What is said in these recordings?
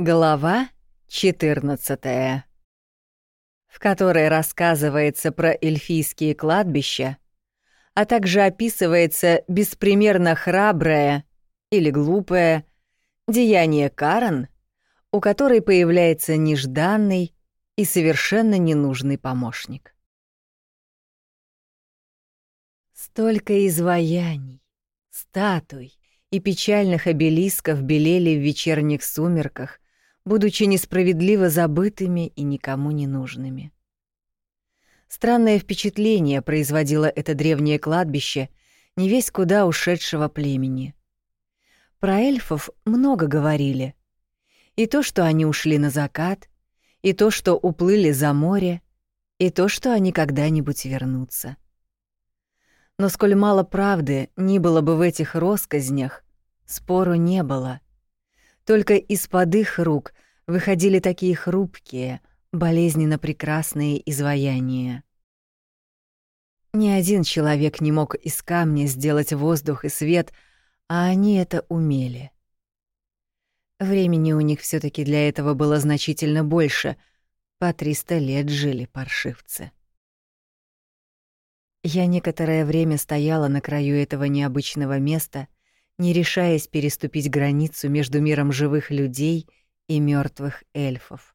Глава 14, в которой рассказывается про эльфийские кладбища, а также описывается беспримерно храброе или глупое деяние Карен, у которой появляется нежданный и совершенно ненужный помощник. Столько изваяний, статуй и печальных обелисков белели в вечерних сумерках, будучи несправедливо забытыми и никому не нужными. Странное впечатление производило это древнее кладбище, не весь куда ушедшего племени. Про эльфов много говорили. И то, что они ушли на закат, и то, что уплыли за море, и то, что они когда-нибудь вернутся. Но сколь мало правды не было бы в этих россказнях, спору не было. Только из-под их рук выходили такие хрупкие, болезненно прекрасные изваяния. Ни один человек не мог из камня сделать воздух и свет, а они это умели. Времени у них все таки для этого было значительно больше. По 300 лет жили паршивцы. Я некоторое время стояла на краю этого необычного места, не решаясь переступить границу между миром живых людей и мертвых эльфов.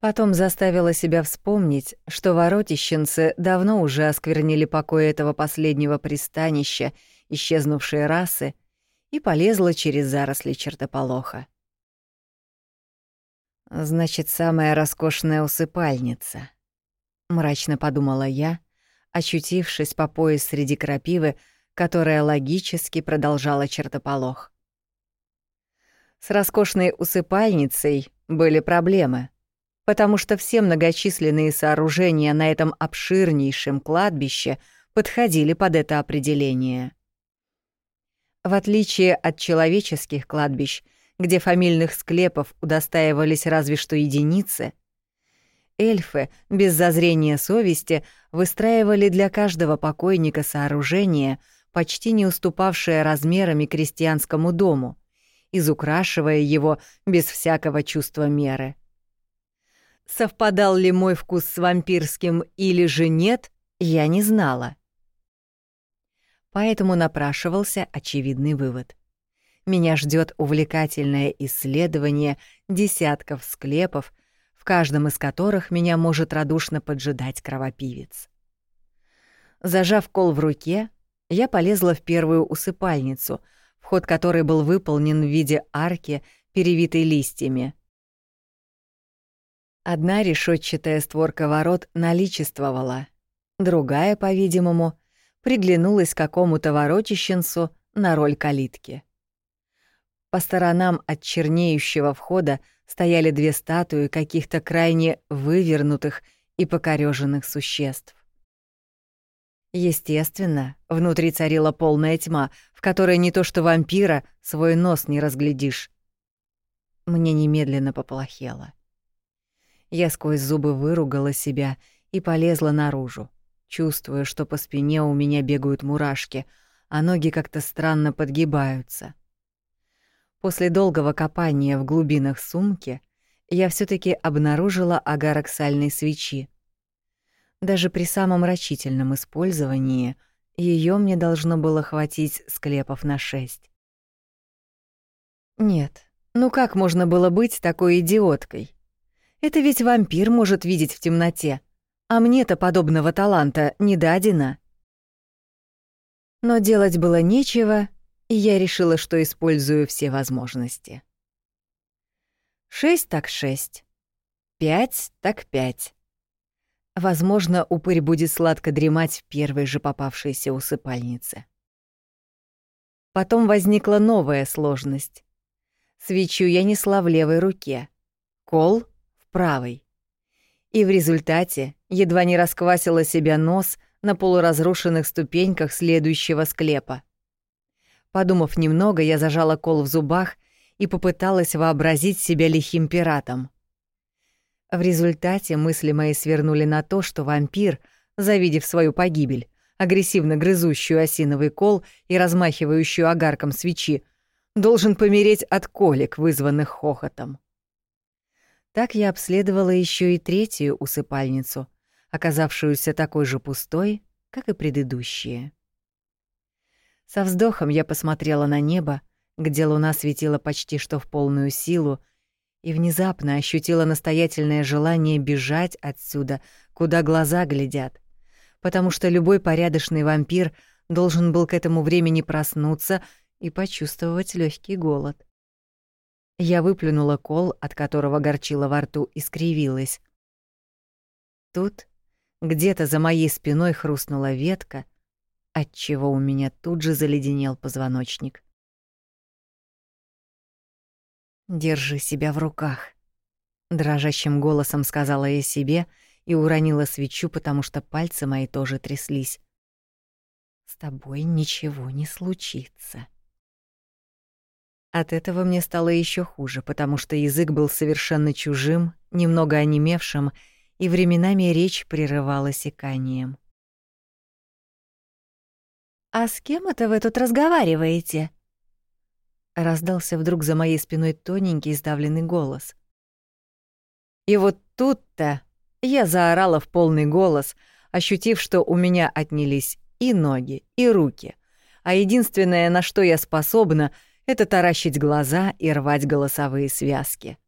Потом заставила себя вспомнить, что воротищенцы давно уже осквернили покой этого последнего пристанища, исчезнувшей расы, и полезла через заросли чертополоха. «Значит, самая роскошная усыпальница», — мрачно подумала я, очутившись по пояс среди крапивы, которая логически продолжала чертополох. С роскошной усыпальницей были проблемы — потому что все многочисленные сооружения на этом обширнейшем кладбище подходили под это определение. В отличие от человеческих кладбищ, где фамильных склепов удостаивались разве что единицы, эльфы без зазрения совести выстраивали для каждого покойника сооружение, почти не уступавшее размерами крестьянскому дому, изукрашивая его без всякого чувства меры. Совпадал ли мой вкус с вампирским или же нет, я не знала. Поэтому напрашивался очевидный вывод. Меня ждет увлекательное исследование десятков склепов, в каждом из которых меня может радушно поджидать кровопивец. Зажав кол в руке, я полезла в первую усыпальницу, вход которой был выполнен в виде арки, перевитой листьями. Одна решетчатая створка ворот наличествовала, другая, по-видимому, приглянулась какому-то воротищенцу на роль калитки. По сторонам от чернеющего входа стояли две статуи каких-то крайне вывернутых и покорёженных существ. Естественно, внутри царила полная тьма, в которой не то что вампира свой нос не разглядишь. Мне немедленно поплохело. Я сквозь зубы выругала себя и полезла наружу, чувствуя, что по спине у меня бегают мурашки, а ноги как-то странно подгибаются. После долгого копания в глубинах сумки я все таки обнаружила сальной свечи. Даже при самом рачительном использовании ее мне должно было хватить склепов на шесть. Нет, ну как можно было быть такой идиоткой? Это ведь вампир может видеть в темноте, а мне-то подобного таланта не дадено. Но делать было нечего, и я решила, что использую все возможности. Шесть так шесть. Пять так пять. Возможно, упырь будет сладко дремать в первой же попавшейся усыпальнице. Потом возникла новая сложность. Свечу я несла в левой руке. Кол правой. И в результате едва не расквасила себя нос на полуразрушенных ступеньках следующего склепа. Подумав немного, я зажала кол в зубах и попыталась вообразить себя лихим пиратом. В результате мысли мои свернули на то, что вампир, завидев свою погибель, агрессивно грызущую осиновый кол и размахивающую огарком свечи, должен помереть от колик, вызванных хохотом. Так я обследовала еще и третью усыпальницу, оказавшуюся такой же пустой, как и предыдущие. Со вздохом я посмотрела на небо, где луна светила почти что в полную силу, и внезапно ощутила настоятельное желание бежать отсюда, куда глаза глядят, потому что любой порядочный вампир должен был к этому времени проснуться и почувствовать легкий голод. Я выплюнула кол, от которого горчило во рту, и скривилась. Тут где-то за моей спиной хрустнула ветка, отчего у меня тут же заледенел позвоночник. «Держи себя в руках», — дрожащим голосом сказала я себе и уронила свечу, потому что пальцы мои тоже тряслись. «С тобой ничего не случится». От этого мне стало еще хуже, потому что язык был совершенно чужим, немного онемевшим, и временами речь прерывалась иканием. «А с кем это вы тут разговариваете?» Раздался вдруг за моей спиной тоненький сдавленный голос. И вот тут-то я заорала в полный голос, ощутив, что у меня отнялись и ноги, и руки, а единственное, на что я способна, это таращить глаза и рвать голосовые связки.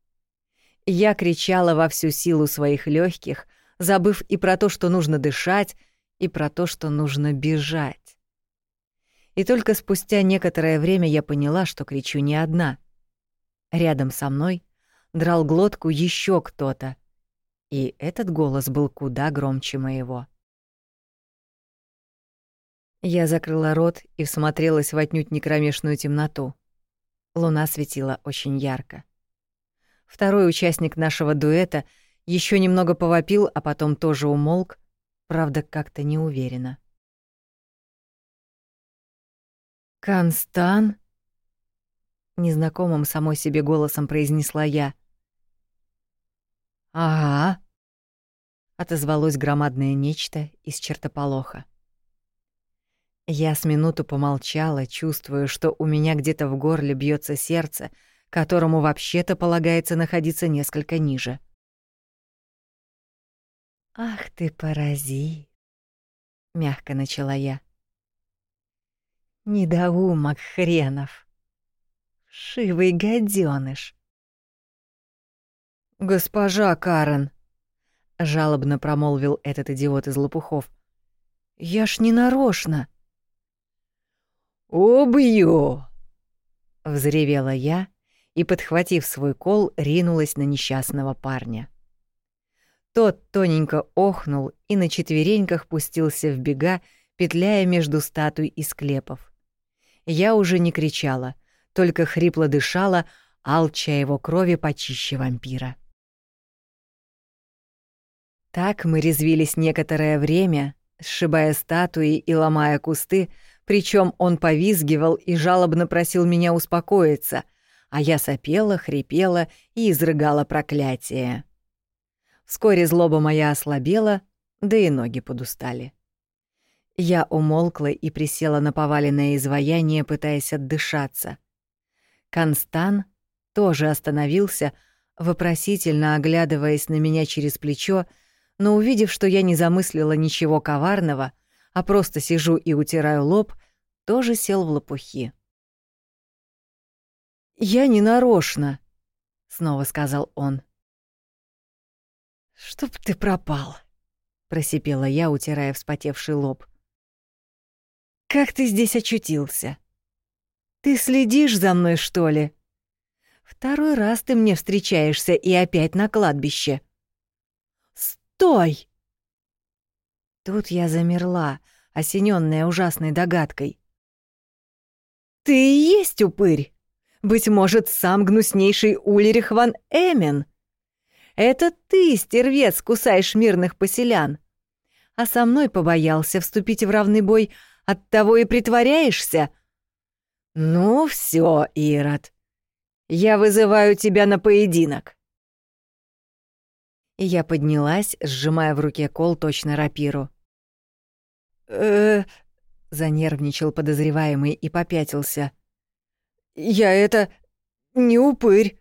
Я кричала во всю силу своих легких, забыв и про то, что нужно дышать, и про то, что нужно бежать. И только спустя некоторое время я поняла, что кричу не одна. Рядом со мной драл глотку еще кто-то, и этот голос был куда громче моего. Я закрыла рот и всмотрелась в отнюдь некромешную темноту. Луна светила очень ярко. Второй участник нашего дуэта еще немного повопил, а потом тоже умолк, правда, как-то неуверенно. «Констан?» Незнакомым самой себе голосом произнесла я. «Ага», — отозвалось громадное нечто из чертополоха. Я с минуту помолчала, чувствуя, что у меня где-то в горле бьется сердце, которому вообще-то полагается находиться несколько ниже. «Ах ты, паразит!» — мягко начала я. Недоумок хренов. Шивый гаденыш. «Госпожа Карен», — жалобно промолвил этот идиот из лопухов, — «я ж не нарочно». «Убью!» — взревела я и, подхватив свой кол, ринулась на несчастного парня. Тот тоненько охнул и на четвереньках пустился в бега, петляя между статуй и склепов. Я уже не кричала, только хрипло дышала, алча его крови почище вампира. Так мы резвились некоторое время, сшибая статуи и ломая кусты, причем он повизгивал и жалобно просил меня успокоиться, а я сопела, хрипела и изрыгала проклятие. Вскоре злоба моя ослабела, да и ноги подустали. Я умолкла и присела на поваленное изваяние, пытаясь отдышаться. Констан тоже остановился, вопросительно оглядываясь на меня через плечо, но увидев, что я не замыслила ничего коварного, а просто сижу и утираю лоб, тоже сел в лопухи. «Я не нарочно», — снова сказал он. «Чтоб ты пропал», — просипела я, утирая вспотевший лоб. Как ты здесь очутился? Ты следишь за мной, что ли? Второй раз ты мне встречаешься и опять на кладбище. Стой! Тут я замерла, осененная ужасной догадкой. Ты и есть упырь. Быть может, сам гнуснейший Ульрих ван Эмен. Это ты, стервец, кусаешь мирных поселян. А со мной побоялся вступить в равный бой — Оттого и притворяешься? Ну все, Ирод. Я вызываю тебя на поединок. Я поднялась, сжимая в руке кол точно рапиру. э занервничал подозреваемый и попятился. Я это... не упырь.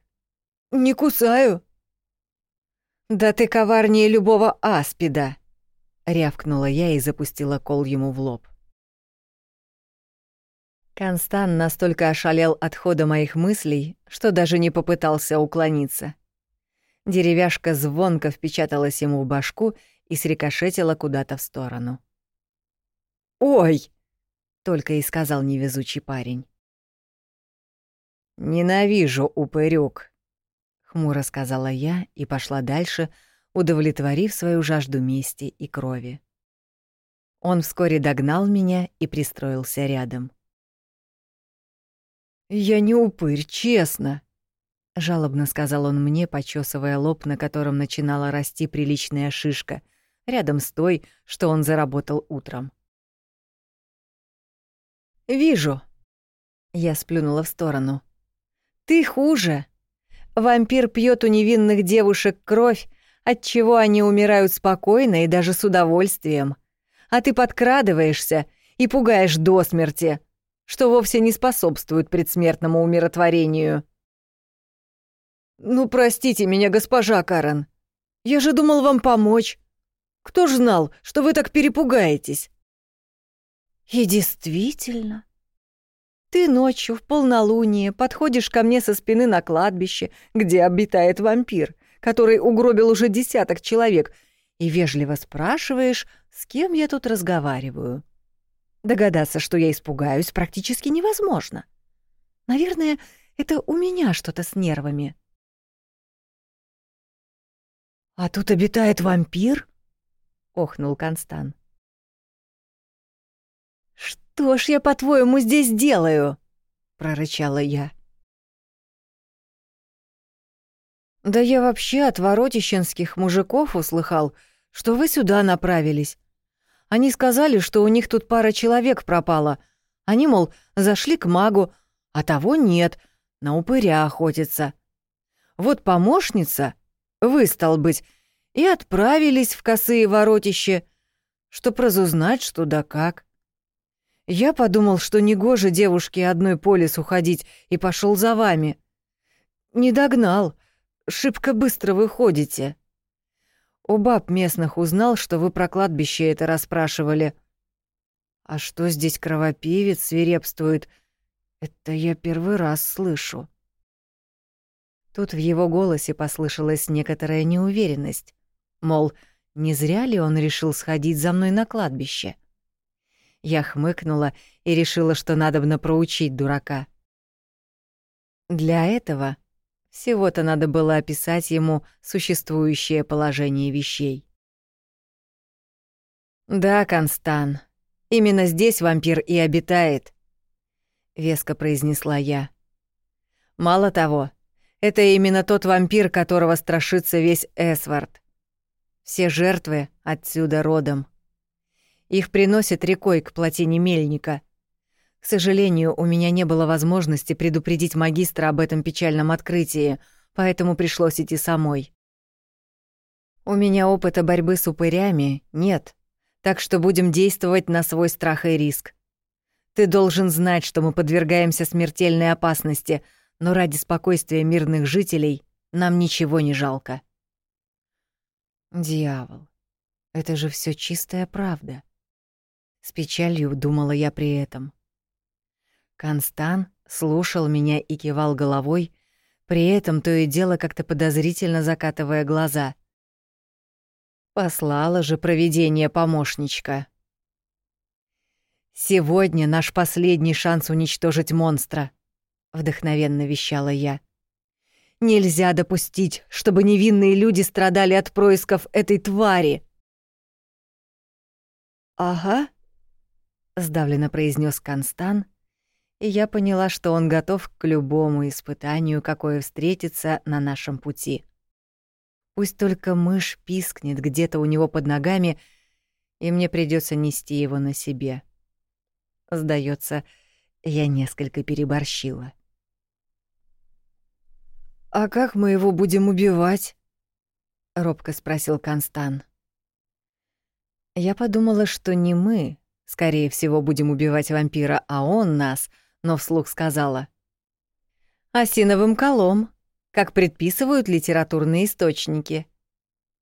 Не кусаю». «Да ты коварнее любого аспида!» — рявкнула я и запустила кол ему в лоб. Констан настолько ошалел от хода моих мыслей, что даже не попытался уклониться. Деревяшка звонко впечаталась ему в башку и срикошетила куда-то в сторону. «Ой!» — только и сказал невезучий парень. «Ненавижу упырюк», — хмуро сказала я и пошла дальше, удовлетворив свою жажду мести и крови. Он вскоре догнал меня и пристроился рядом. «Я не упырь, честно», — жалобно сказал он мне, почесывая лоб, на котором начинала расти приличная шишка, рядом с той, что он заработал утром. «Вижу», — я сплюнула в сторону. «Ты хуже. Вампир пьет у невинных девушек кровь, от чего они умирают спокойно и даже с удовольствием. А ты подкрадываешься и пугаешь до смерти, что вовсе не способствует предсмертному умиротворению». «Ну, простите меня, госпожа Карен. Я же думал вам помочь. Кто ж знал, что вы так перепугаетесь?» «И действительно, ты ночью в полнолуние подходишь ко мне со спины на кладбище, где обитает вампир, который угробил уже десяток человек, и вежливо спрашиваешь, с кем я тут разговариваю. Догадаться, что я испугаюсь, практически невозможно. Наверное, это у меня что-то с нервами. «А тут обитает вампир?» — охнул Констан. «Что ж я, по-твоему, здесь делаю?» — прорычала я. «Да я вообще от воротищенских мужиков услыхал, что вы сюда направились. Они сказали, что у них тут пара человек пропала. Они, мол, зашли к магу, а того нет, на упыря охотится. Вот помощница, вы, стал быть, и отправились в косые воротища, чтоб разузнать, что да как. Я подумал, что негоже девушке одной по лесу ходить, и пошел за вами. Не догнал. Шибко быстро вы ходите. У баб местных узнал, что вы про кладбище это расспрашивали. А что здесь кровопивец свирепствует, это я первый раз слышу. Тут в его голосе послышалась некоторая неуверенность. Мол, не зря ли он решил сходить за мной на кладбище? — я хмыкнула и решила, что надобно проучить дурака. Для этого всего-то надо было описать ему существующее положение вещей. «Да, Констан, именно здесь вампир и обитает», — веско произнесла я. «Мало того, это именно тот вампир, которого страшится весь Эсвард. Все жертвы отсюда родом». Их приносят рекой к плотине мельника. К сожалению, у меня не было возможности предупредить магистра об этом печальном открытии, поэтому пришлось идти самой. У меня опыта борьбы с упырями нет, так что будем действовать на свой страх и риск. Ты должен знать, что мы подвергаемся смертельной опасности, но ради спокойствия мирных жителей нам ничего не жалко. Дьявол, это же все чистая правда. С печалью думала я при этом. Констан слушал меня и кивал головой, при этом то и дело как-то подозрительно закатывая глаза. Послала же провидение помощничка. «Сегодня наш последний шанс уничтожить монстра», — вдохновенно вещала я. «Нельзя допустить, чтобы невинные люди страдали от происков этой твари». «Ага», сдавленно произнес Констан, и я поняла, что он готов к любому испытанию, какое встретится на нашем пути. Пусть только мышь пискнет где-то у него под ногами, и мне придется нести его на себе. Сдается, я несколько переборщила. «А как мы его будем убивать?» — робко спросил Констан. Я подумала, что не мы, Скорее всего, будем убивать вампира, а он нас, но вслух сказала. осиновым колом, как предписывают литературные источники,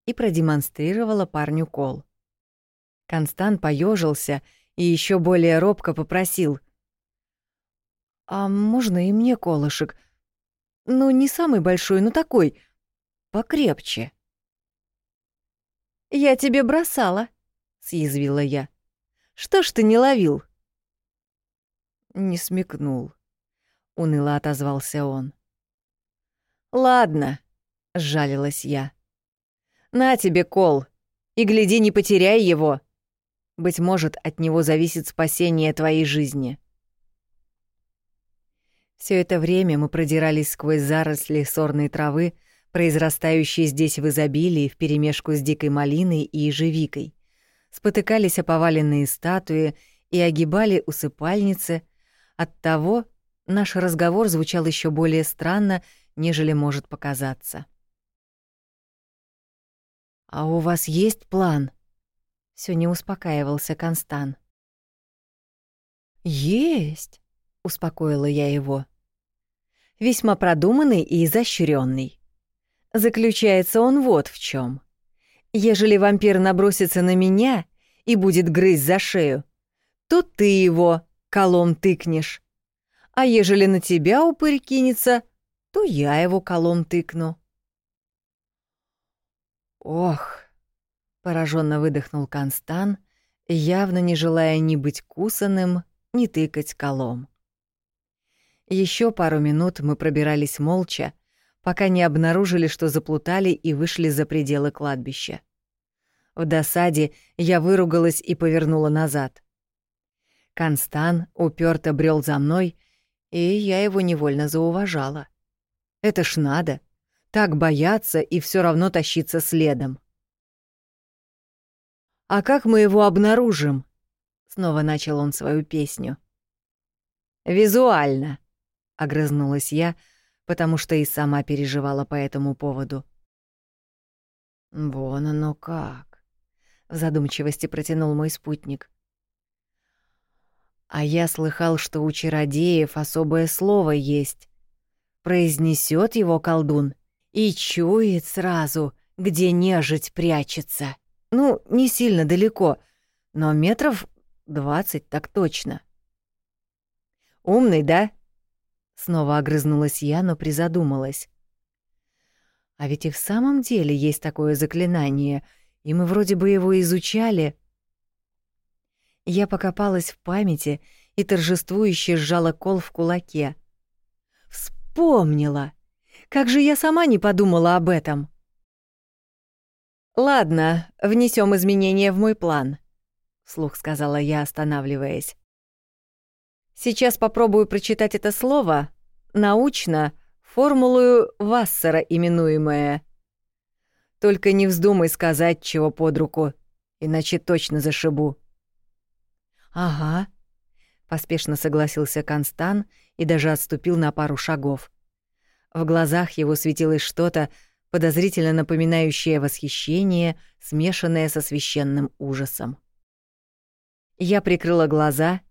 и продемонстрировала парню кол. Констан поежился и еще более робко попросил. «А можно и мне колышек? Ну, не самый большой, но такой, покрепче». «Я тебе бросала», — съязвила я. «Что ж ты не ловил?» Не смекнул. Уныло отозвался он. «Ладно», — сжалилась я. «На тебе кол, и гляди, не потеряй его. Быть может, от него зависит спасение твоей жизни». Все это время мы продирались сквозь заросли сорной травы, произрастающей здесь в изобилии вперемешку с дикой малиной и ежевикой, спотыкались о поваленные статуи и огибали усыпальницы. Оттого наш разговор звучал еще более странно, нежели может показаться. «А у вас есть план?» Все не успокаивался Констан. «Есть!» — успокоила я его. «Весьма продуманный и изощренный. Заключается он вот в чем. Ежели вампир набросится на меня и будет грызть за шею, то ты его колом тыкнешь. А ежели на тебя упырь кинется, то я его колом тыкну. Ох, пораженно выдохнул Констан, явно не желая ни быть кусаным, ни тыкать колом. Еще пару минут мы пробирались молча, пока не обнаружили, что заплутали и вышли за пределы кладбища. В досаде я выругалась и повернула назад. Констан уперто брел за мной, и я его невольно зауважала. Это ж надо. Так бояться и все равно тащиться следом. «А как мы его обнаружим?» Снова начал он свою песню. «Визуально», — огрызнулась я, потому что и сама переживала по этому поводу. «Вон оно как», — в задумчивости протянул мой спутник. «А я слыхал, что у чародеев особое слово есть произнесет его колдун и чует сразу, где нежить прячется. Ну, не сильно далеко, но метров двадцать так точно. «Умный, да?» Снова огрызнулась я, но призадумалась. А ведь и в самом деле есть такое заклинание, и мы вроде бы его изучали. Я покопалась в памяти и торжествующе сжала кол в кулаке — Вспомнила. Как же я сама не подумала об этом? Ладно, внесем изменения в мой план, вслух сказала я, останавливаясь. Сейчас попробую прочитать это слово научно, формулою Вассера именуемое. Только не вздумай сказать чего под руку, иначе точно зашибу. Ага, поспешно согласился Констан и даже отступил на пару шагов. В глазах его светилось что-то, подозрительно напоминающее восхищение, смешанное со священным ужасом. Я прикрыла глаза,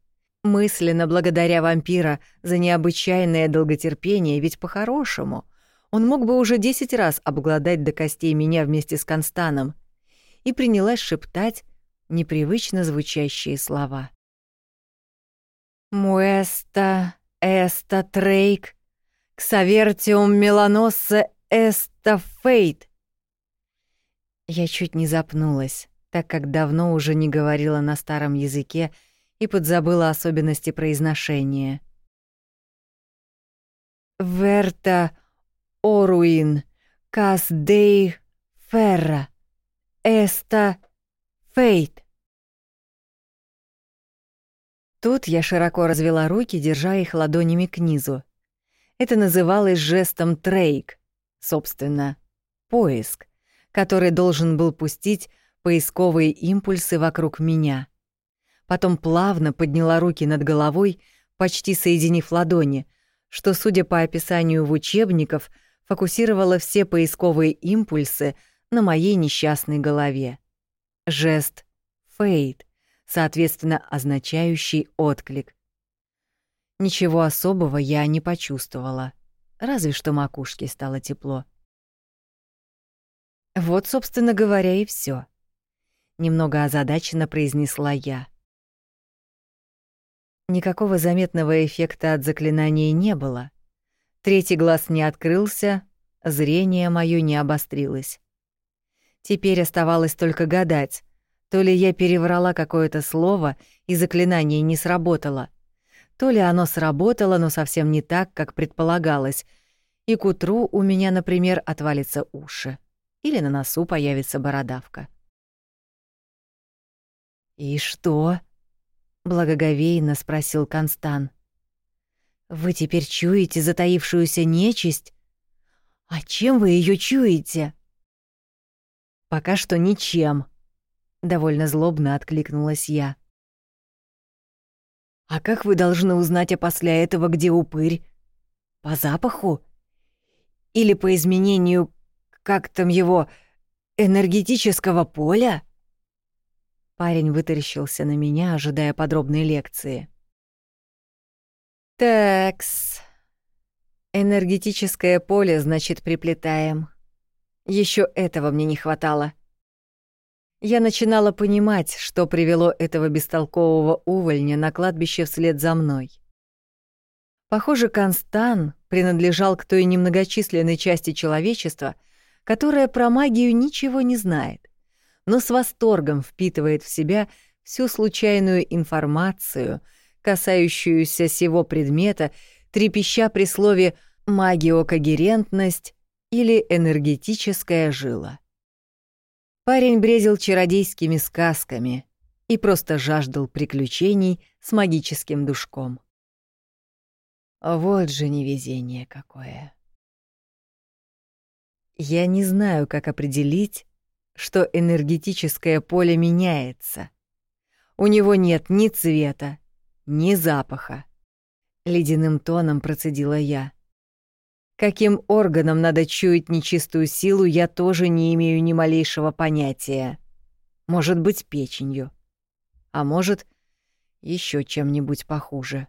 мысленно благодаря вампира за необычайное долготерпение, ведь по-хорошему он мог бы уже десять раз обгладать до костей меня вместе с Констаном, и принялась шептать непривычно звучащие слова. «Муэста Эста трейк, ксавертиум меланосса эста фейт. Я чуть не запнулась, так как давно уже не говорила на старом языке и подзабыла особенности произношения. Верта оруин, кас дей ферра, эста фейт. Тут я широко развела руки, держа их ладонями к низу. Это называлось жестом трейк, собственно, поиск, который должен был пустить поисковые импульсы вокруг меня. Потом плавно подняла руки над головой, почти соединив ладони, что, судя по описанию в учебниках, фокусировала все поисковые импульсы на моей несчастной голове. Жест «фейт», соответственно, означающий отклик. Ничего особого я не почувствовала. разве что макушке стало тепло. Вот, собственно говоря, и все. Немного озадаченно произнесла я. Никакого заметного эффекта от заклинания не было. Третий глаз не открылся, зрение моё не обострилось. Теперь оставалось только гадать, то ли я переврала какое-то слово, и заклинание не сработало, то ли оно сработало, но совсем не так, как предполагалось, и к утру у меня, например, отвалится уши или на носу появится бородавка. «И что?» — благоговейно спросил Констан. «Вы теперь чуете затаившуюся нечисть? А чем вы ее чуете?» «Пока что ничем», — довольно злобно откликнулась я. «А как вы должны узнать а после этого, где упырь? По запаху? Или по изменению, как там его, энергетического поля?» Парень вытаращился на меня, ожидая подробной лекции. «Такс. Энергетическое поле, значит, приплетаем. Еще этого мне не хватало. Я начинала понимать, что привело этого бестолкового увольня на кладбище вслед за мной. Похоже, Констан принадлежал к той немногочисленной части человечества, которая про магию ничего не знает, но с восторгом впитывает в себя всю случайную информацию, касающуюся сего предмета, трепеща при слове «магиокогерентность» или энергетическая жила. Парень брезил чародейскими сказками и просто жаждал приключений с магическим душком. Вот же невезение какое. Я не знаю, как определить, что энергетическое поле меняется. У него нет ни цвета, ни запаха. Ледяным тоном процедила я. Каким органом надо чуять нечистую силу, я тоже не имею ни малейшего понятия. Может быть, печенью. А может, еще чем-нибудь похуже.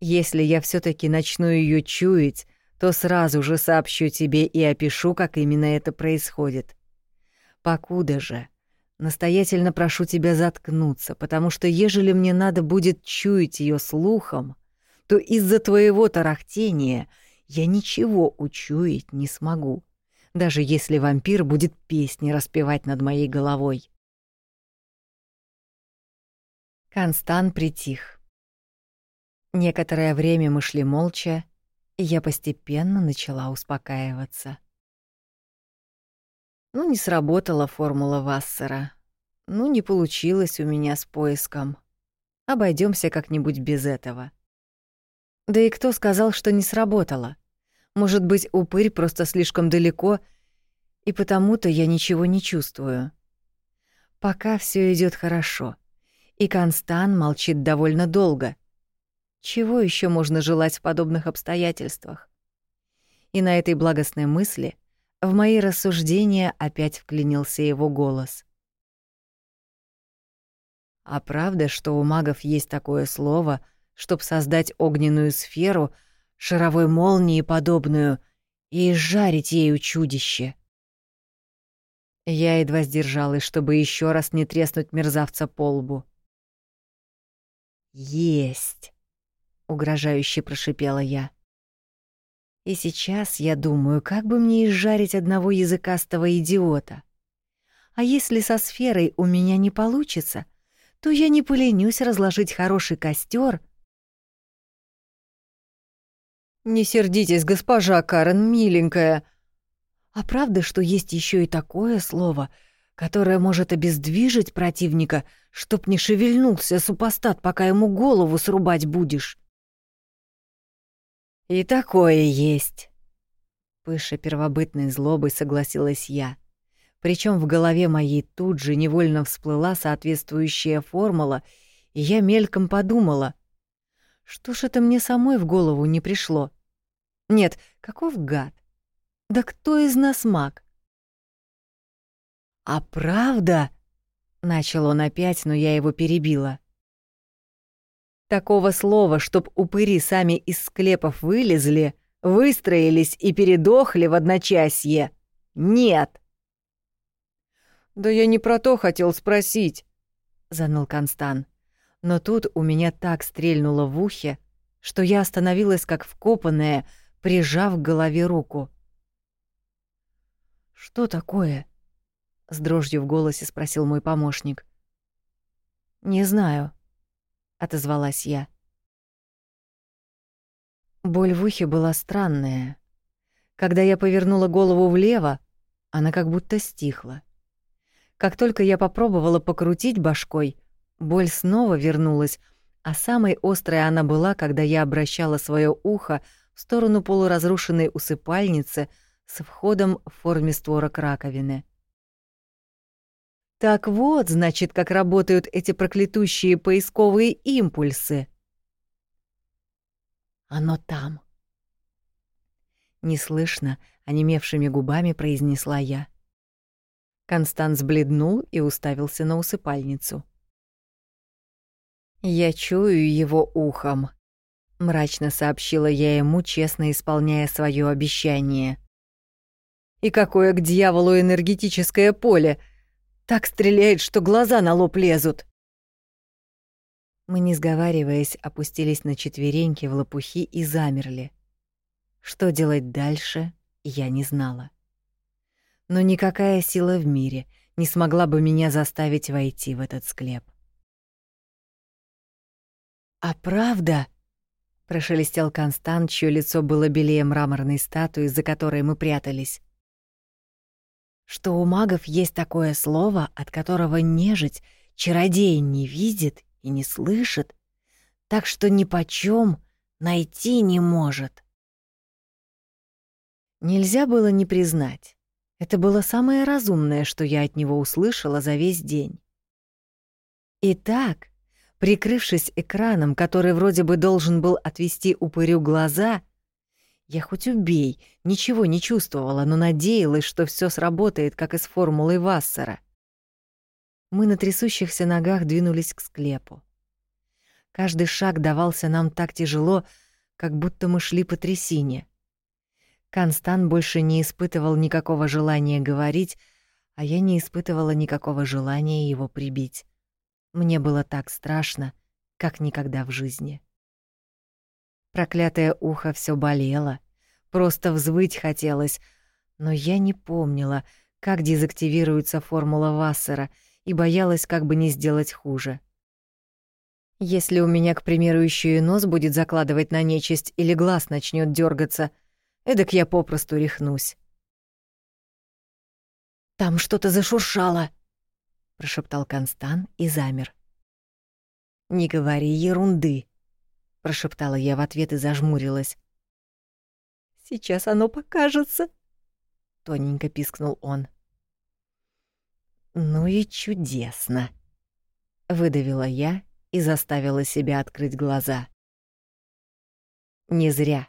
Если я все таки начну ее чуять, то сразу же сообщу тебе и опишу, как именно это происходит. Покуда же, настоятельно прошу тебя заткнуться, потому что ежели мне надо будет чуять ее слухом, то из-за твоего тарахтения я ничего учуять не смогу, даже если вампир будет песни распевать над моей головой. Констан притих. Некоторое время мы шли молча, и я постепенно начала успокаиваться. Ну, не сработала формула Вассера. Ну, не получилось у меня с поиском. Обойдемся как-нибудь без этого. Да и кто сказал, что не сработало? Может быть, упырь просто слишком далеко, и потому-то я ничего не чувствую. Пока все идет хорошо, и Констан молчит довольно долго. Чего еще можно желать в подобных обстоятельствах? И на этой благостной мысли в мои рассуждения опять вклинился его голос. А правда, что у магов есть такое слово — чтобы создать огненную сферу, шаровой молнии подобную, и жарить ею чудище. Я едва сдержалась, чтобы еще раз не треснуть мерзавца по лбу. «Есть!» — угрожающе прошипела я. И сейчас я думаю, как бы мне изжарить одного языкастого идиота. А если со сферой у меня не получится, то я не поленюсь разложить хороший костер «Не сердитесь, госпожа Карен, миленькая. А правда, что есть еще и такое слово, которое может обездвижить противника, чтоб не шевельнулся супостат, пока ему голову срубать будешь?» «И такое есть», — пыша первобытной злобой согласилась я. Причем в голове моей тут же невольно всплыла соответствующая формула, и я мельком подумала, что ж это мне самой в голову не пришло. Нет, каков гад? Да кто из нас маг? А правда? Начал он опять, но я его перебила. Такого слова, чтоб упыри сами из склепов вылезли, выстроились и передохли в одночасье, нет. «Да я не про то хотел спросить», — заныл Констан. Но тут у меня так стрельнуло в ухе, что я остановилась как вкопанная, прижав к голове руку. «Что такое?» — с дрожью в голосе спросил мой помощник. «Не знаю», — отозвалась я. Боль в ухе была странная. Когда я повернула голову влево, она как будто стихла. Как только я попробовала покрутить башкой, боль снова вернулась, а самой острой она была, когда я обращала свое ухо в сторону полуразрушенной усыпальницы с входом в форме створок раковины. Так вот, значит, как работают эти проклятущие поисковые импульсы. Оно там. Неслышно, онемевшими губами произнесла я. Констанс бледнул и уставился на усыпальницу. «Я чую его ухом», — мрачно сообщила я ему, честно исполняя свое обещание. «И какое к дьяволу энергетическое поле! Так стреляет, что глаза на лоб лезут!» Мы, не сговариваясь, опустились на четвереньки в лопухи и замерли. Что делать дальше, я не знала. Но никакая сила в мире не смогла бы меня заставить войти в этот склеп. «А правда?» — прошелестел Констант, чье лицо было белее мраморной статуи, за которой мы прятались что у магов есть такое слово, от которого нежить чародей не видит и не слышит, так что ни почем найти не может. Нельзя было не признать. Это было самое разумное, что я от него услышала за весь день. Итак, прикрывшись экраном, который вроде бы должен был отвести упырю глаза, я хоть убей, ничего не чувствовала, но надеялась, что все сработает, как из формулы Вассера. Мы на трясущихся ногах двинулись к склепу. Каждый шаг давался нам так тяжело, как будто мы шли по трясине. Констан больше не испытывал никакого желания говорить, а я не испытывала никакого желания его прибить. Мне было так страшно, как никогда в жизни. Проклятое ухо все болело, просто взвыть хотелось, но я не помнила, как дезактивируется формула Вассера и боялась как бы не сделать хуже. Если у меня, к примеру, еще и нос будет закладывать на нечисть или глаз начнет дергаться, эдак я попросту рехнусь. «Там что-то зашуршало», — прошептал Констан и замер. «Не говори ерунды», — прошептала я в ответ и зажмурилась. «Сейчас оно покажется», — тоненько пискнул он. «Ну и чудесно», — выдавила я и заставила себя открыть глаза. Не зря.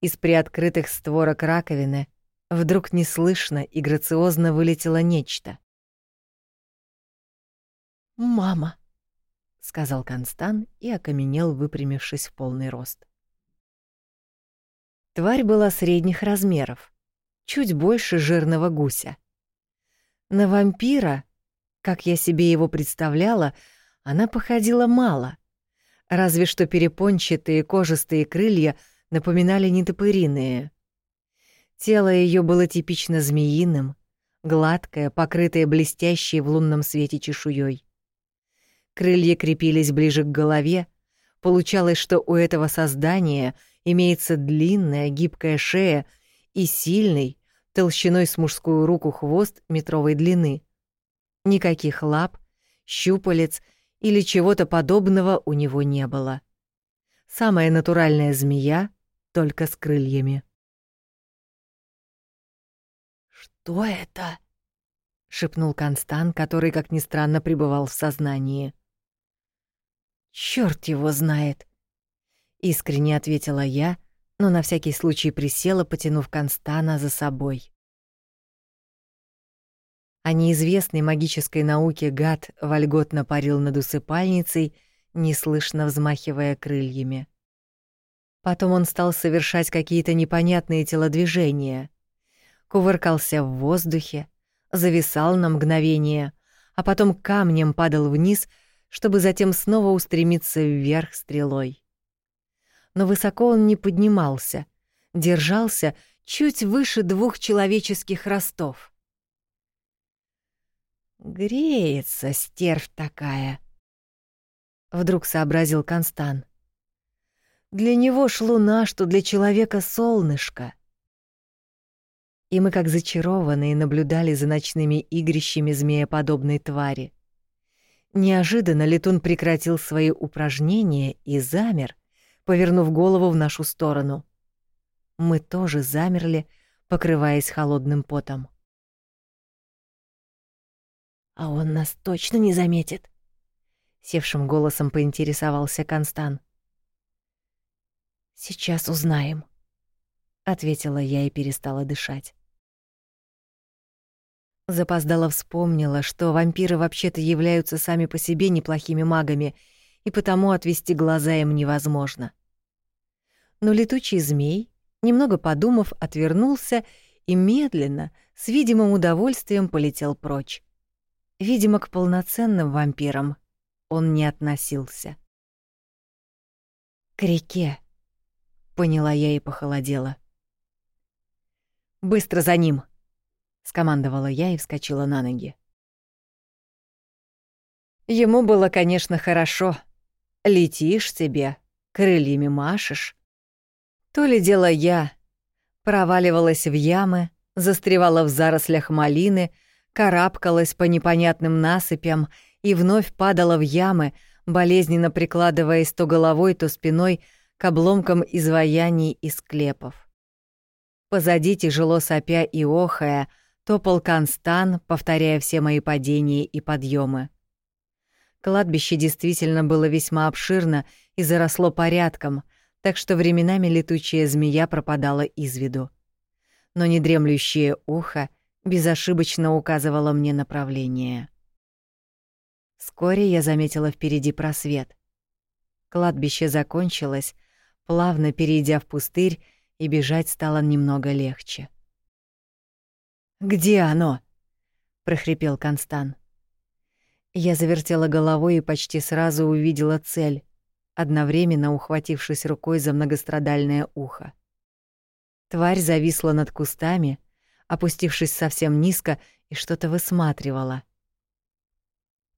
Из приоткрытых створок раковины вдруг неслышно и грациозно вылетело нечто. «Мама!» — сказал Констан и окаменел, выпрямившись в полный рост. Тварь была средних размеров, чуть больше жирного гуся. На вампира, как я себе его представляла, она походила мало, разве что перепончатые кожистые крылья напоминали нетопыриные. Тело ее было типично змеиным, гладкое, покрытое блестящей в лунном свете чешуей. Крылья крепились ближе к голове. Получалось, что у этого создания имеется длинная гибкая шея и сильный, толщиной с мужскую руку хвост метровой длины. Никаких лап, щупалец или чего-то подобного у него не было. Самая натуральная змея, только с крыльями. «Что это?» — шепнул Констан, который, как ни странно, пребывал в сознании. Черт его знает. Искренне ответила я, но на всякий случай присела, потянув Констана за собой. О неизвестной магической науке гад вольготно парил над усыпальницей, неслышно взмахивая крыльями. Потом он стал совершать какие-то непонятные телодвижения. Кувыркался в воздухе, зависал на мгновение, а потом камнем падал вниз, чтобы затем снова устремиться вверх стрелой. Но высоко он не поднимался, держался чуть выше двух человеческих ростов. «Греется стервь такая», — вдруг сообразил Констан. «Для него ж луна, что для человека солнышко». И мы, как зачарованные, наблюдали за ночными игрищами змееподобной твари. Неожиданно летун прекратил свои упражнения и замер, повернув голову в нашу сторону. Мы тоже замерли, покрываясь холодным потом. «А он нас точно не заметит?» — севшим голосом поинтересовался Констан. «Сейчас узнаем», — ответила я и перестала дышать. Запоздала вспомнила, что вампиры вообще-то являются сами по себе неплохими магами, и потому отвести глаза им невозможно. Но летучий змей, немного подумав, отвернулся и медленно, с видимым удовольствием полетел прочь. Видимо, к полноценным вампирам он не относился. «К реке», — поняла я и похолодела. «Быстро за ним!» — скомандовала я и вскочила на ноги. Ему было, конечно, хорошо. Летишь себе, крыльями машешь. То ли дело я. Проваливалась в ямы, застревала в зарослях малины — карабкалась по непонятным насыпям и вновь падала в ямы, болезненно прикладываясь то головой, то спиной к обломкам изваяний и склепов. Позади, тяжело сопя и охая, топал Констан, повторяя все мои падения и подъемы. Кладбище действительно было весьма обширно и заросло порядком, так что временами летучая змея пропадала из виду. Но недремлющее ухо — безошибочно указывала мне направление. Вскоре я заметила впереди просвет. Кладбище закончилось, плавно перейдя в пустырь, и бежать стало немного легче. «Где оно?» — прохрипел Констан. Я завертела головой и почти сразу увидела цель, одновременно ухватившись рукой за многострадальное ухо. Тварь зависла над кустами, опустившись совсем низко, и что-то высматривала.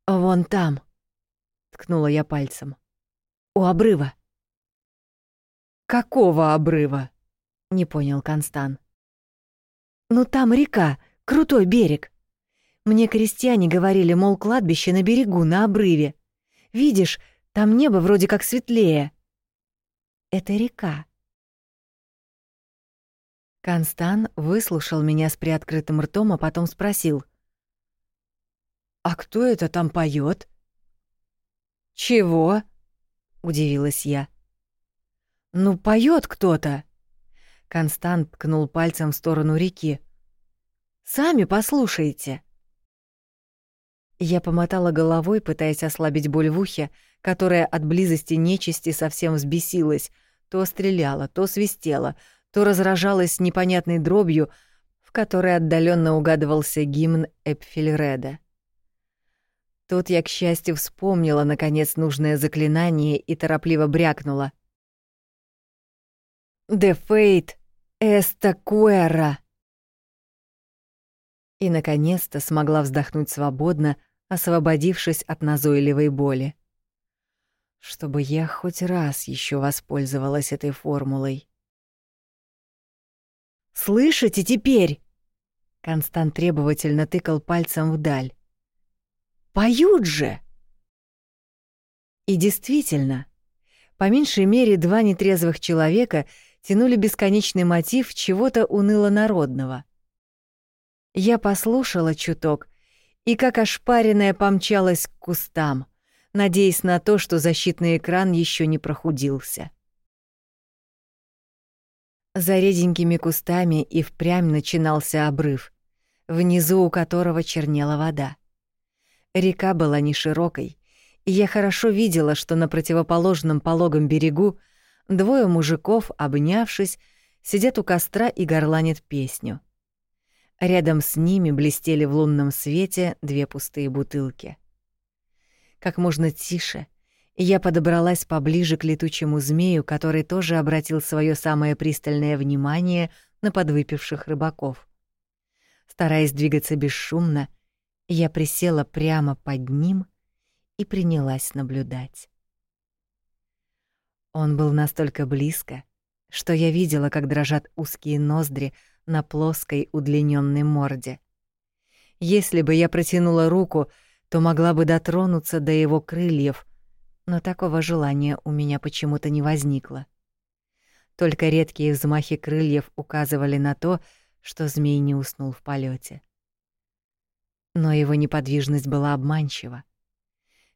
«Вон там», — ткнула я пальцем. «У обрыва». «Какого обрыва?» — не понял Констан. «Ну там река, крутой берег. Мне крестьяне говорили, мол, кладбище на берегу, на обрыве. Видишь, там небо вроде как светлее». «Это река», Констан выслушал меня с приоткрытым ртом, а потом спросил. «А кто это там поет? «Чего?» — удивилась я. «Ну, поет кто-то!» Констант ткнул пальцем в сторону реки. «Сами послушайте!» Я помотала головой, пытаясь ослабить боль в ухе, которая от близости нечисти совсем взбесилась, то стреляла, то свистела, то разражалась непонятной дробью, в которой отдаленно угадывался гимн Эпфельреда. Тут я, к счастью, вспомнила, наконец, нужное заклинание и торопливо брякнула. «De fate quera!» И, наконец-то, смогла вздохнуть свободно, освободившись от назойливой боли. Чтобы я хоть раз еще воспользовалась этой формулой. Слышите теперь?» Констант требовательно тыкал пальцем вдаль. «Поют же!» И действительно, по меньшей мере два нетрезвых человека тянули бесконечный мотив чего-то уныло-народного. Я послушала чуток и как ошпаренная помчалась к кустам, надеясь на то, что защитный экран еще не прохудился. За реденькими кустами и впрямь начинался обрыв, внизу у которого чернела вода. Река была не широкой, Я хорошо видела, что на противоположном пологом берегу двое мужиков, обнявшись, сидят у костра и горланят песню. Рядом с ними блестели в лунном свете две пустые бутылки. Как можно тише, я подобралась поближе к летучему змею, который тоже обратил свое самое пристальное внимание на подвыпивших рыбаков. Стараясь двигаться бесшумно, я присела прямо под ним и принялась наблюдать. Он был настолько близко, что я видела, как дрожат узкие ноздри на плоской удлиненной морде. Если бы я протянула руку, то могла бы дотронуться до его крыльев, но такого желания у меня почему-то не возникло. Только редкие взмахи крыльев указывали на то, что змей не уснул в полете. Но его неподвижность была обманчива.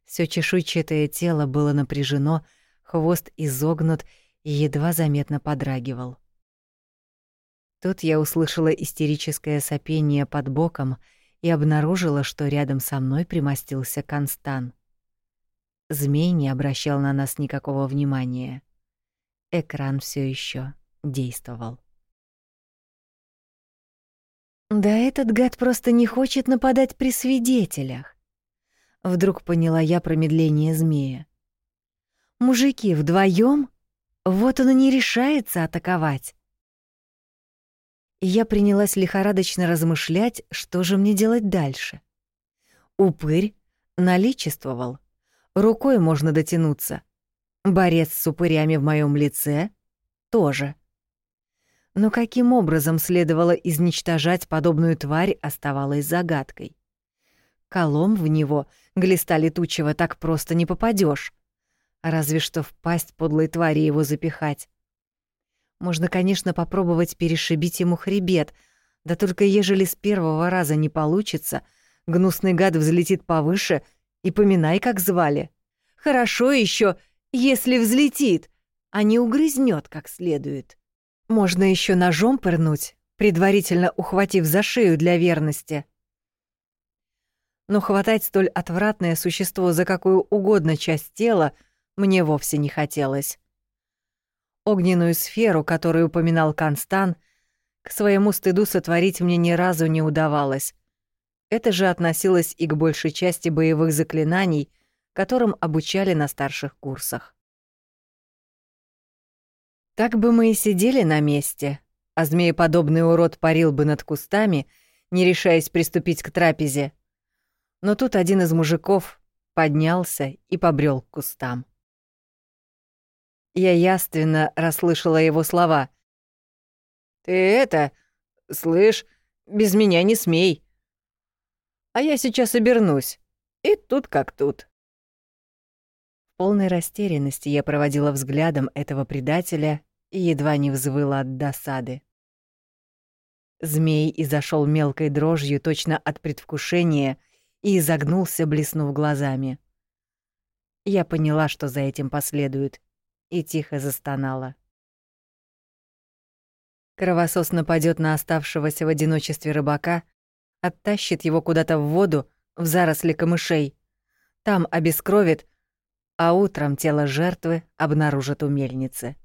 Всё чешуйчатое тело было напряжено, хвост изогнут и едва заметно подрагивал. Тут я услышала истерическое сопение под боком и обнаружила, что рядом со мной примостился Констан. Змей не обращал на нас никакого внимания. Экран все еще действовал. Да этот гад просто не хочет нападать при свидетелях. Вдруг поняла я промедление змея. Мужики вдвоем, вот он и не решается атаковать. я принялась лихорадочно размышлять, что же мне делать дальше. Упырь наличествовал. Рукой можно дотянуться. Борец с упырями в моем лице тоже. Но каким образом следовало изничтожать подобную тварь, оставалось загадкой. Колом в него, глиста летучего, так просто не попадешь. Разве что в пасть подлой твари его запихать. Можно, конечно, попробовать перешибить ему хребет, да только ежели с первого раза не получится, гнусный гад взлетит повыше и поминай, как звали. Хорошо еще, если взлетит, а не угрызнет как следует. Можно еще ножом пырнуть, предварительно ухватив за шею для верности. Но хватать столь отвратное существо за какую угодно часть тела мне вовсе не хотелось. Огненную сферу, которую упоминал Констан, к своему стыду сотворить мне ни разу не удавалось. Это же относилось и к большей части боевых заклинаний, которым обучали на старших курсах. Так бы мы и сидели на месте, а змееподобный урод парил бы над кустами, не решаясь приступить к трапезе. Но тут один из мужиков поднялся и побрел к кустам. Я яственно расслышала его слова. «Ты это... Слышь, без меня не смей. А я сейчас обернусь. И тут как тут» полной растерянности я проводила взглядом этого предателя и едва не взвыла от досады. Змей изошел мелкой дрожью точно от предвкушения и изогнулся, блеснув глазами. Я поняла, что за этим последует, и тихо застонала. Кровосос нападет на оставшегося в одиночестве рыбака, оттащит его куда-то в воду, в заросли камышей. Там обескровит, а утром тело жертвы обнаружат у мельницы.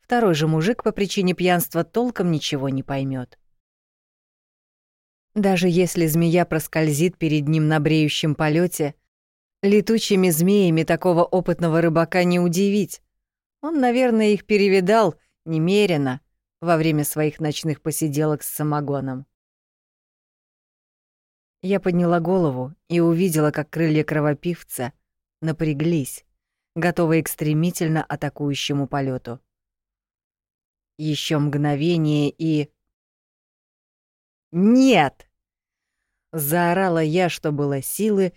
Второй же мужик по причине пьянства толком ничего не поймет. Даже если змея проскользит перед ним на бреющем полете, летучими змеями такого опытного рыбака не удивить. Он, наверное, их перевидал немерено во время своих ночных посиделок с самогоном. Я подняла голову и увидела, как крылья кровопивца напряглись, готовые к стремительно атакующему полету. Еще мгновение и... «Нет!» — заорала я, что было силы,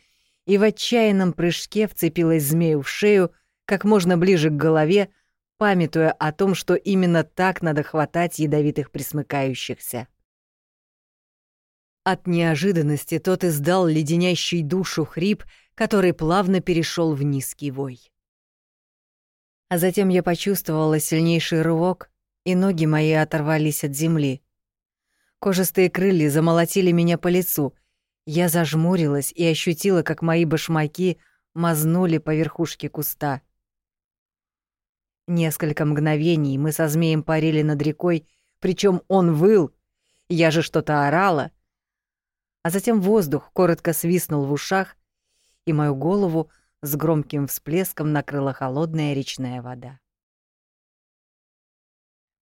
и в отчаянном прыжке вцепилась змею в шею как можно ближе к голове, памятуя о том, что именно так надо хватать ядовитых присмыкающихся. От неожиданности тот издал леденящий душу хрип, который плавно перешел в низкий вой. А затем я почувствовала сильнейший рывок, и ноги мои оторвались от земли. Кожистые крылья замолотили меня по лицу. Я зажмурилась и ощутила, как мои башмаки мазнули по верхушке куста. Несколько мгновений мы со змеем парили над рекой, причем он выл, я же что-то орала. А затем воздух коротко свистнул в ушах, и мою голову с громким всплеском накрыла холодная речная вода.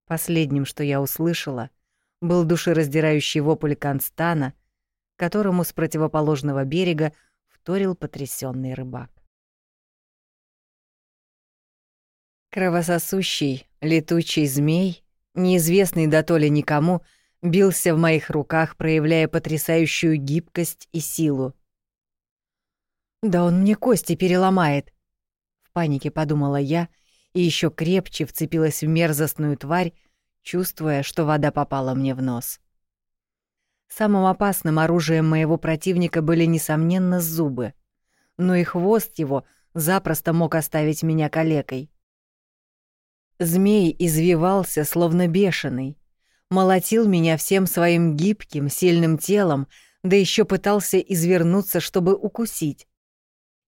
Последним, что я услышала, был душераздирающий вопль Констана, которому с противоположного берега вторил потрясенный рыбак. Кровососущий, летучий змей, неизвестный дотоле никому, бился в моих руках, проявляя потрясающую гибкость и силу. «Да он мне кости переломает!» — в панике подумала я и еще крепче вцепилась в мерзостную тварь, чувствуя, что вода попала мне в нос. Самым опасным оружием моего противника были, несомненно, зубы, но и хвост его запросто мог оставить меня калекой. Змей извивался, словно бешеный, молотил меня всем своим гибким, сильным телом, да еще пытался извернуться, чтобы укусить.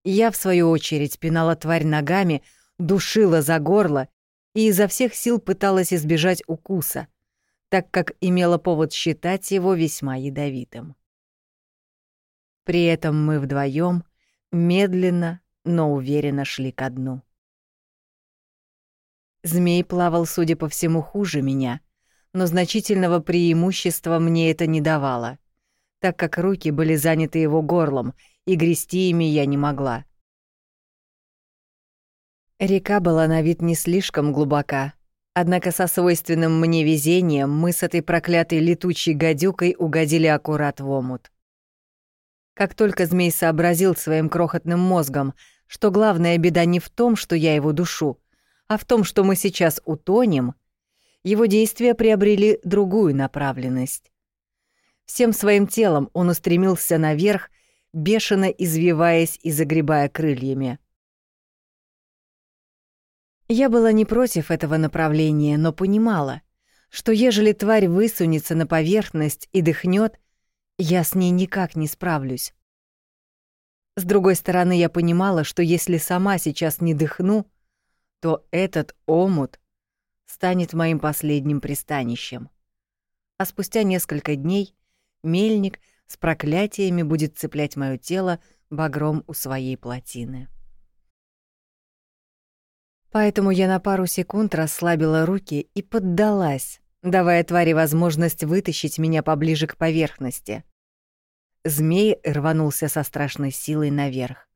Я, в свою очередь, пинала тварь ногами, душила за горло и изо всех сил пыталась избежать укуса, так как имела повод считать его весьма ядовитым. При этом мы вдвоем медленно, но уверенно шли ко дну. Змей плавал, судя по всему, хуже меня, но значительного преимущества мне это не давало, так как руки были заняты его горлом, и грести ими я не могла. Река была на вид не слишком глубока, однако со свойственным мне везением мы с этой проклятой летучей гадюкой угодили аккурат в омут. Как только змей сообразил своим крохотным мозгом, что главная беда не в том, что я его душу, а в том, что мы сейчас утонем, его действия приобрели другую направленность. Всем своим телом он устремился наверх, бешено извиваясь и загребая крыльями. Я была не против этого направления, но понимала, что ежели тварь высунется на поверхность и дыхнет, я с ней никак не справлюсь. С другой стороны, я понимала, что если сама сейчас не дыхну, то этот омут станет моим последним пристанищем. А спустя несколько дней мельник с проклятиями будет цеплять моё тело багром у своей плотины. Поэтому я на пару секунд расслабила руки и поддалась, давая твари возможность вытащить меня поближе к поверхности. Змей рванулся со страшной силой наверх.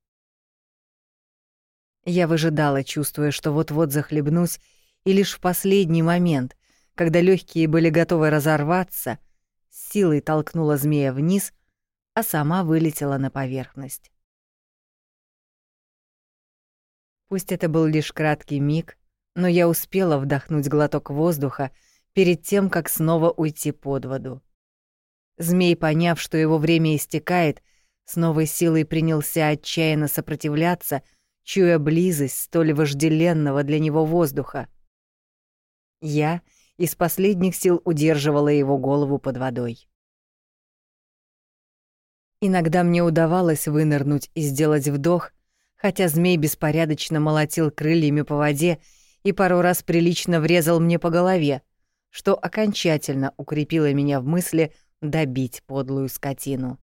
Я выжидала, чувствуя, что вот-вот захлебнусь, и лишь в последний момент, когда легкие были готовы разорваться, силой толкнула змея вниз, а сама вылетела на поверхность. Пусть это был лишь краткий миг, но я успела вдохнуть глоток воздуха перед тем, как снова уйти под воду. Змей, поняв, что его время истекает, с новой силой принялся отчаянно сопротивляться — чуя близость столь вожделенного для него воздуха. Я из последних сил удерживала его голову под водой. Иногда мне удавалось вынырнуть и сделать вдох, хотя змей беспорядочно молотил крыльями по воде и пару раз прилично врезал мне по голове, что окончательно укрепило меня в мысли добить подлую скотину.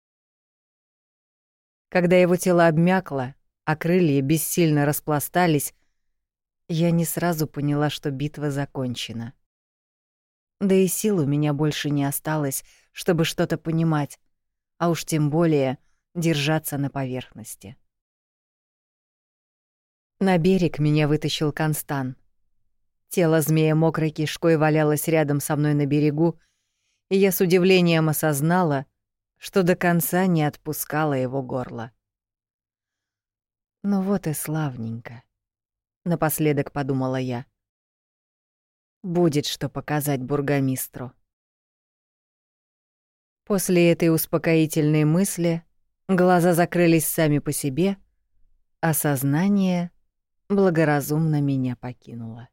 Когда его тело обмякло, а крылья бессильно распластались, я не сразу поняла, что битва закончена. Да и сил у меня больше не осталось, чтобы что-то понимать, а уж тем более держаться на поверхности. На берег меня вытащил Констан. Тело змея мокрой кишкой валялось рядом со мной на берегу, и я с удивлением осознала, что до конца не отпускала его горло. Ну вот и славненько. Напоследок подумала я. Будет что показать бургомистру. После этой успокоительной мысли глаза закрылись сами по себе, а сознание благоразумно меня покинуло.